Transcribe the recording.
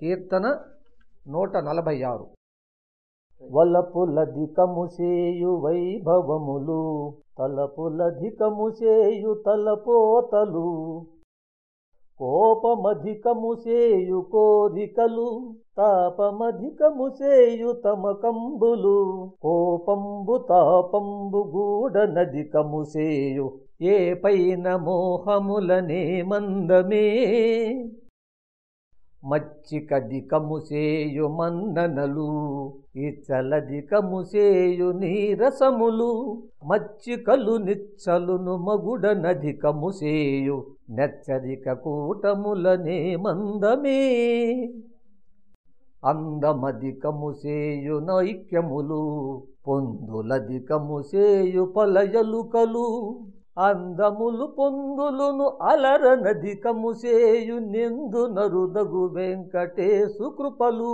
కీర్తన నూట నలభై ఆరు. వలపులధికముసేయు వైభవములు తలపులధికముసేయు తలపోతలు కోపమధికముసేయు కోరికలు తాపమధికముసేయు తమకంబులు కోపంబు తాపంబు గూఢనధికముసేయు ఏ పైన మోహములనే మందమే. మచ్చికధికము సేయు మన్ననలు ఇచ్చలధికము నీరసములు మచ్చికలు నిచ్చలును మగుడనధికముసేయు నెచ్చరిక కూటములనే మందమే. అందమధికముసేయు నైక్యములు పొందులధికముసేయు పలయలుకలు అందములు పొందులును అలరనధికము సేయు నిందు నరుదగు వెంకటేశు కృపలు.